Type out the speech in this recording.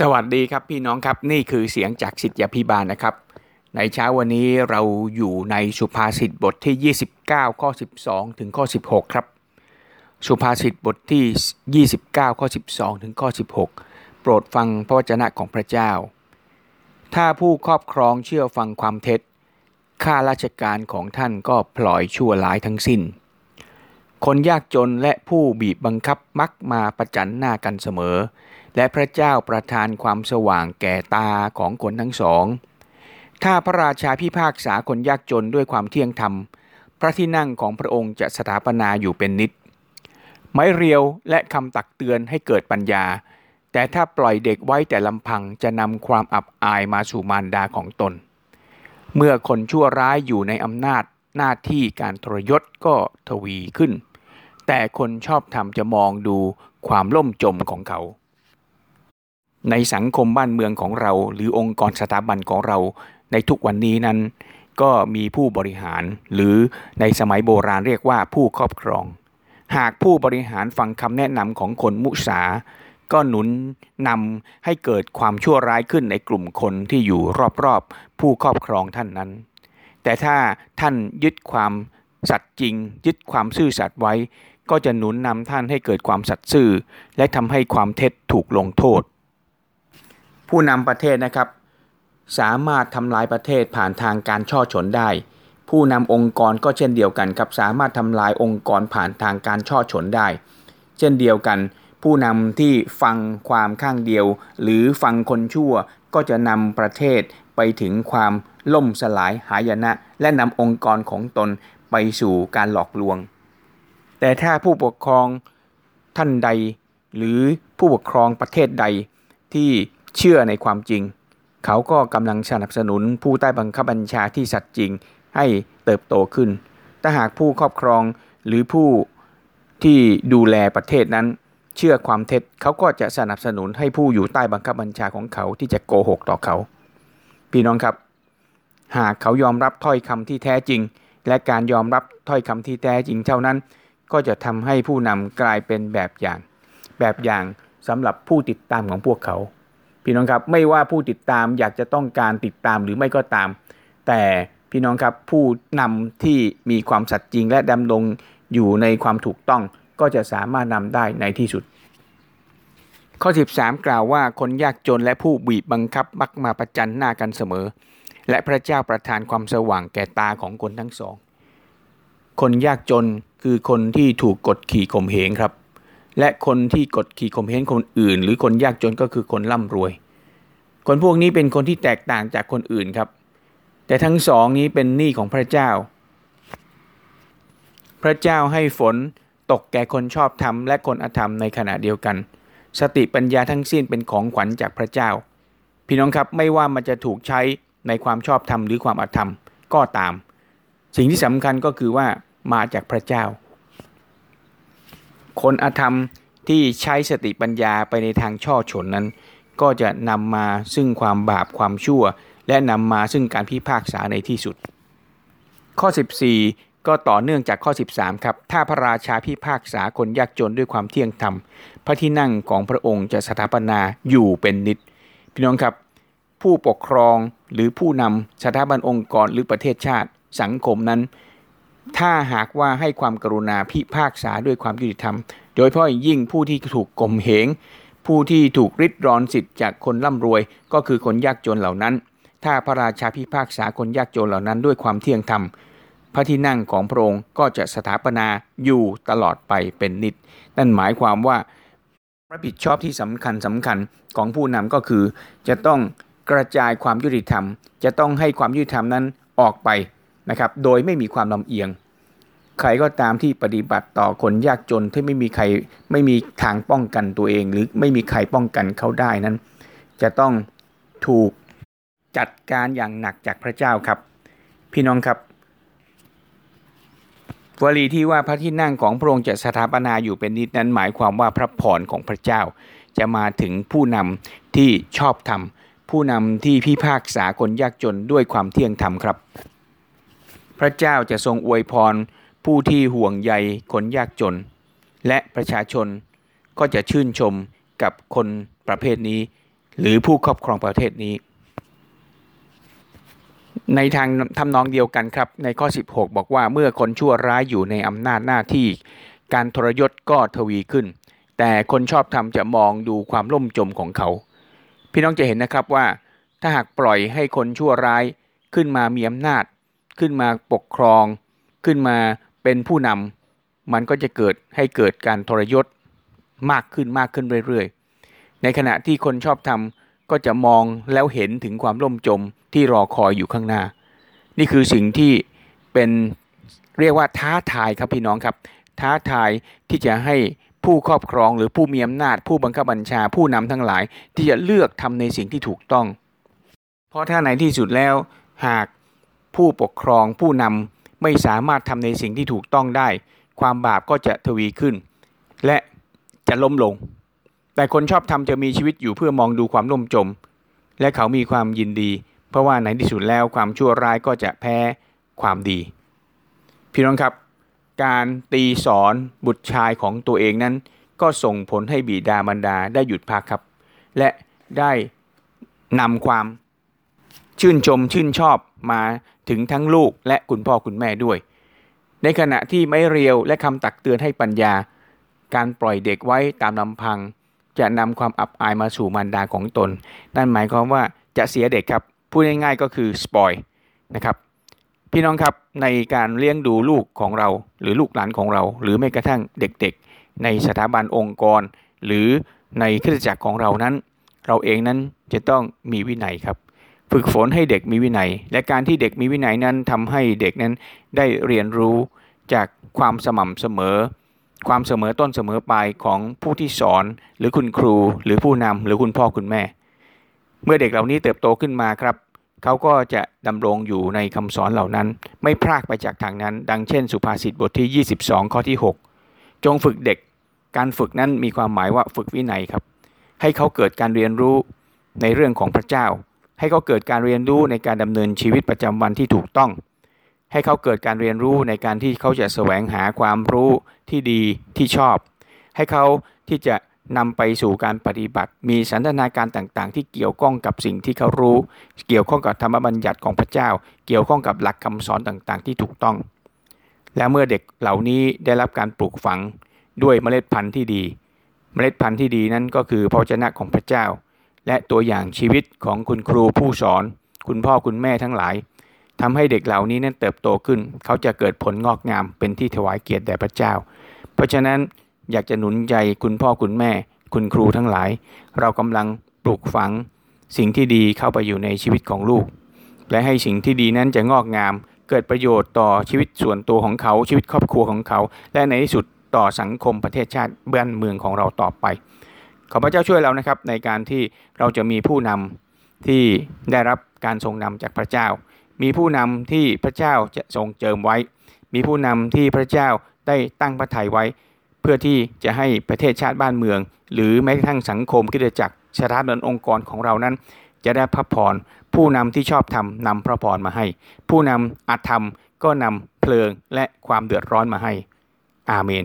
สวัสดีครับพี่น้องครับนี่คือเสียงจากสิทธิพิบาลนะครับ ในเช้าวันนี้เราอยู่ในสุภาษิตบทที่ 29 ข้อ 12 ถึงข้อ 16 ครับ สุภาษิตบทที่ 29 ข้อ 12 ถึงข้อ 16 โปรดฟังพระวจนะของพระเจ้า ถ้าผู้ครอบครองเชื่อฟังความเท็จข้าราชการของท่านก็ปล่อยชั่วร้ายทั้งสิ้น คนยากจนและผู้บีบบังคับมักมาประจันหน้ากันเสมอ และพระเจ้าประทานความสว่างแก่ตาของคนทั้งสอง ถ้าพระราชาพิพากษาคนยากจนด้วยความเที่ยงธรรม พระที่นั่งของพระองค์จะสถาปนาอยู่เป็นนิด ไม้เรียวและคำตักเตือนให้เกิดปัญญา แต่ถ้าปล่อยเด็กไว้แต่ลำพังจะนำความอับอายมาสู่มารดาของตน เมื่อคนชั่วร้ายอยู่ในอำนาจหน้าที่การทรยศก็ทวีขึ้น แต่คนชอบธรรมจะมองดูความล่มจมของเขา ในสังคมบ้านเมืองของเรา หรือองค์กรสถาบันของเรา ในทุกวันนี้นั้น ก็มีผู้บริหาร หรือในสมัยโบราณเรียกว่าผู้ครอบครอง หากผู้บริหารฟังคำแนะนำของคนมุสา ก็หนุนนำให้เกิดความชั่วร้ายขึ้นในกลุ่มคนที่อยู่รอบๆผู้ครอบครองท่านนั้น แต่ถ้าท่านยึดความสัตย์จริง ยึดความซื่อสัตย์ไว้ ก็จะหนุนนำท่านให้เกิดความสัตย์ซื่อ และทำให้ความเท็จถูกลงโทษ ผู้นำประเทศนะครับ สามารถทำลายประเทศผ่านทางการช่อฉนได้ ผู้นำองค์กรก็เช่นเดียวกันครับสามารถทำลายองค์กรผ่านทางการช่อฉนได้ เช่นเดียวกัน ผู้นำที่ฟังความข้างเดียว หรือฟังคนชั่วก็จะนำประเทศไปถึงความล่มสลายหายนะ และนำองค์กรของตนไปสู่การหลอกลวง แต่ถ้าผู้ปกครองท่านใด หรือผู้ปกครองประเทศใดที่ เชื่อในความจริง เขาก็กำลังสนับสนุนผู้ใต้บังคับบัญชาที่สัตย์จริงให้เติบโตขึ้น ถ้าหากผู้ครอบครองหรือผู้ที่ดูแลประเทศนั้น เชื่อความเท็จเขาก็จะสนับสนุนให้ผู้อยู่ใต้บังคับบัญชาของเขาที่จะโกหกต่อเขา พี่น้องครับ หากเขายอมรับถ้อยคำที่แท้จริง และการยอมรับถ้อยคำที่แท้จริงเท่านั้น ก็จะทำให้ผู้นำกลายเป็นแบบอย่าง แบบอย่างสำหรับผู้ติดตามของพวกเขา พี่น้องครับไม่ว่าผู้ติดตามอยากจะต้องการติดตามหรือไม่ก็ตาม แต่พี่น้องครับผู้นำที่มีความสัตย์จริงและดำรงอยู่ในความถูกต้องก็จะสามารถนำได้ในที่สุด ข้อ 13 กล่าวว่าคนยากจนและผู้บีบบังคับมักมาประจันหน้ากันเสมอ และพระเจ้าประทานความสว่างแก่ตาของคนทั้งสอง คนยากจนคือคนที่ถูกกดขี่ข่มเหงครับ และคนที่กดขี่ข่มเหงคนอื่น หรือคนยากจนก็คือคนร่ำรวย คนพวกนี้เป็นคนที่แตกต่างจากคนอื่นครับ แต่ทั้งสองนี้เป็นหนี้ของพระเจ้า พระเจ้าให้ฝนตกแก่คนชอบธรรมและคนอธรรมในขณะเดียวกัน สติปัญญาทั้งสิ้นเป็นของขวัญจากพระเจ้า พี่น้องครับไม่ว่ามันจะถูกใช้ในความชอบธรรมหรือความอธรรมก็ตาม สิ่งที่สำคัญก็คือว่ามาจากพระเจ้า คนอธรรมที่ใช้สติปัญญาไปในทางช่อฉนนั้น ก็จะนำมาซึ่งความบาปความชั่ว และนำมาซึ่งการพิพากษาในที่สุด ข้อ 14 ก็ต่อเนื่องจากข้อ 13 ครับ ถ้าพระราชาพิพากษาคนยากจนด้วยความเที่ยงธรรม พระที่นั่งของพระองค์จะสถาปนาอยู่เป็นนิด พี่น้องครับ ผู้ปกครองหรือผู้นำสถาบันองค์กรหรือประเทศชาติสังคมนั้น ถ้าหากว่าให้ความกรุณาพิพากษาด้วยความยุติธรรม โดยเฉพาะยิ่งผู้ที่ถูกก่มเหง ผู้ที่ถูกริดรอนสิทธิ์จากคนร่ำรวย ก็คือคนยากจนเหล่านั้น ถ้าพระราชาพิพากษาคนยากจนเหล่านั้นด้วยความเที่ยงธรรม พระที่นั่งของพระองค์ก็จะสถาปนาอยู่ตลอดไปเป็นนิด นั่นหมายความว่ารับผิดชอบที่สำคัญสำคัญของผู้นำก็คือ จะต้องกระจายความยุติธรรม จะต้องให้ความยุติธรรมนั้นออกไปนะครับ โดยไม่มีความลำเอียง ใครก็ตามที่ปฏิบัติต่อคนยากจนที่ไม่มีใครไม่มีทางป้องกันตัวเอง หรือไม่มีใครป้องกันเขาได้นั้น จะต้องถูกจัดการอย่างหนักจากพระเจ้าครับ พี่น้องครับวลีที่ว่าพระที่นั่งของพระองค์จะสถาปนาอยู่เป็นนิดนั้นหมายความว่าพระพรของพระเจ้า จะมาถึงผู้นำที่ชอบธรรม ผู้นำที่พิพากษาคนยากจนด้วยความเที่ยงธรรมครับ พระเจ้าจะทรงอวยพร ผู้ที่ห่วงใยคนยากจน และประชาชนก็จะชื่นชมกับคนประเภทนี้ หรือผู้ครอบครองประเทศนี้ ในทางทำนองเดียวกันครับ ในข้อ 16 บอกว่าเมื่อคนชั่วร้ายอยู่ในอำนาจหน้าที่ การทรยศก็ทวีขึ้น แต่คนชอบธรรมจะมองดูความล่มจมของเขา พี่น้องจะเห็นนะครับว่า ถ้าหากปล่อยให้คนชั่วร้ายขึ้นมามีอำนาจ ขึ้นมาปกครอง ขึ้นมา เป็นผู้นำมันก็จะเกิดให้เกิดการทรยศมากขึ้นมากขึ้นเรื่อยๆ ในขณะที่คนชอบทำก็จะมองแล้วเห็นถึงความล่มจมที่รอคอยอยู่ข้างหน้า นี่คือสิ่งที่เป็นเรียกว่าท้าทายครับพี่น้องครับ ท้าทายที่จะให้ผู้ครอบครองหรือผู้มีอำนาจ ผู้บังคับบัญชาผู้นำทั้งหลาย ที่จะเลือกทำในสิ่งที่ถูกต้อง เพราะถ้าในที่สุดแล้วหากผู้ปกครองผู้นำ ไม่สามารถทำในสิ่งที่ถูกต้องได้ ความบาปก็จะทวีขึ้น และจะล้มลง แต่คนชอบทำจะมีชีวิตอยู่เพื่อมองดูความล่มจม และเขามีความยินดี เพราะว่าในที่สุดแล้วความชั่วร้ายก็จะแพ้ความดี พี่น้องครับ การตีสอนบุตรชายของตัวเองนั้น ก็ส่งผลให้บิดามารดาได้หยุดพักครับ และได้นำความชื่นชมชื่นชอบมา ถึงทั้งลูกและคุณพ่อคุณแม่ด้วย ในขณะที่ไม่เรียวและคำตักเตือนให้ปัญญา การปล่อยเด็กไว้ตามลำพัง จะนำความอับอายมาสู่มารดาของตน นั่นหมายความว่าจะเสียเด็กครับ พูดง่ายๆก็คือสปอยนะครับพี่น้องครับในการเลี้ยงดูลูกของเรา หรือลูกหลานของเรา หรือแม้กระทั่งเด็กๆ ในสถาบันองค์กร หรือในคริสตจักรของเรานั้น เราเองนั้นจะต้องมีวินัยครับ ฝึกฝนให้เด็กมีวินัย และการที่เด็กมีวินัยนั้นทำให้เด็กนั้นได้เรียนรู้จากความสม่ำเสมอ ความเสมอต้นเสมอปลายของผู้ที่สอน หรือคุณครู หรือผู้นำหรือคุณพ่อคุณแม่ เมื่อเด็กเหล่านี้เติบโตขึ้นมาครับเขาก็จะดำรงอยู่ในคำสอนเหล่านั้น ไม่พลากไปจากทางนั้น ดังเช่น สุภาษิตบทที่ 22 ข้อที่ 6 จงฝึกเด็ก การฝึกนั้นมีความหมายว่าฝึกวินัยครับ ให้เขาเกิดการเรียนรู้ในเรื่องของพระเจ้า ให้เขาเกิดการเรียนรู้ในการดำเนินชีวิตประจำวันที่ถูกต้อง ให้เขาเกิดการเรียนรู้ในการที่เขาจะแสวงหาความรู้ที่ดีที่ชอบ ให้เขาที่จะนำไปสู่การปฏิบัติ มีสันทนาการต่างๆ ที่เกี่ยวข้องกับสิ่งที่เขารู้ เกี่ยวข้องกับธรรมบัญญัติของพระเจ้า เกี่ยวข้องกับหลักคำสอนต่างๆ ที่ถูกต้อง และเมื่อเด็กเหล่านี้ได้รับการปลูกฝังด้วยเมล็ดพันธุ์ที่ดี เมล็ดพันธุ์ที่ดีนั้นก็คือพระวจนะของพระเจ้า และตัวอย่างชีวิตของคุณครูผู้สอน คุณพ่อคุณแม่ทั้งหลายทำให้เด็กเหล่านี้นั้นเติบโตขึ้น เขาจะเกิดผลงอกงามเป็นที่ถวายเกียรติแด่พระเจ้า เพราะฉะนั้นอยากจะหนุนใจคุณพ่อคุณแม่ คุณครูทั้งหลาย เรากำลังปลูกฝัง สิ่งที่ดีเข้าไปอยู่ในชีวิตของลูก และให้สิ่งที่ดีนั้นจะงอกงาม เกิดประโยชน์ต่อชีวิตส่วนตัวของเขาชีวิตครอบครัวของเขา และในที่สุดต่อสังคมประเทศชาติบ้านเมืองของเราต่อไป ขอพระเจ้าช่วยเรานะครับในการที่เราจะมีผู้นำที่ได้รับการทรงนำจากพระเจ้า มีผู้นำที่พระเจ้าจะทรงเจิมไว้ มีผู้นำที่พระเจ้าได้ตั้งพระทัยไว้ เพื่อที่จะให้ประเทศชาติบ้านเมือง หรือแม้กระทั่งสังคมคริสตจักรสถาบันองค์กรของเรานั้น จะได้พระพรผู้นำที่ชอบธรรมนำพระพรมาให้ ผู้นำอาธรรมก็นำเพลิงและความเดือดร้อนมาให้ อาเมน